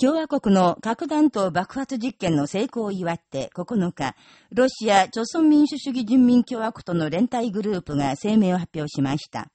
共和国の核弾頭爆発実験の成功を祝って9日、ロシア、朝鮮民主主義人民共和国との連帯グループが声明を発表しました。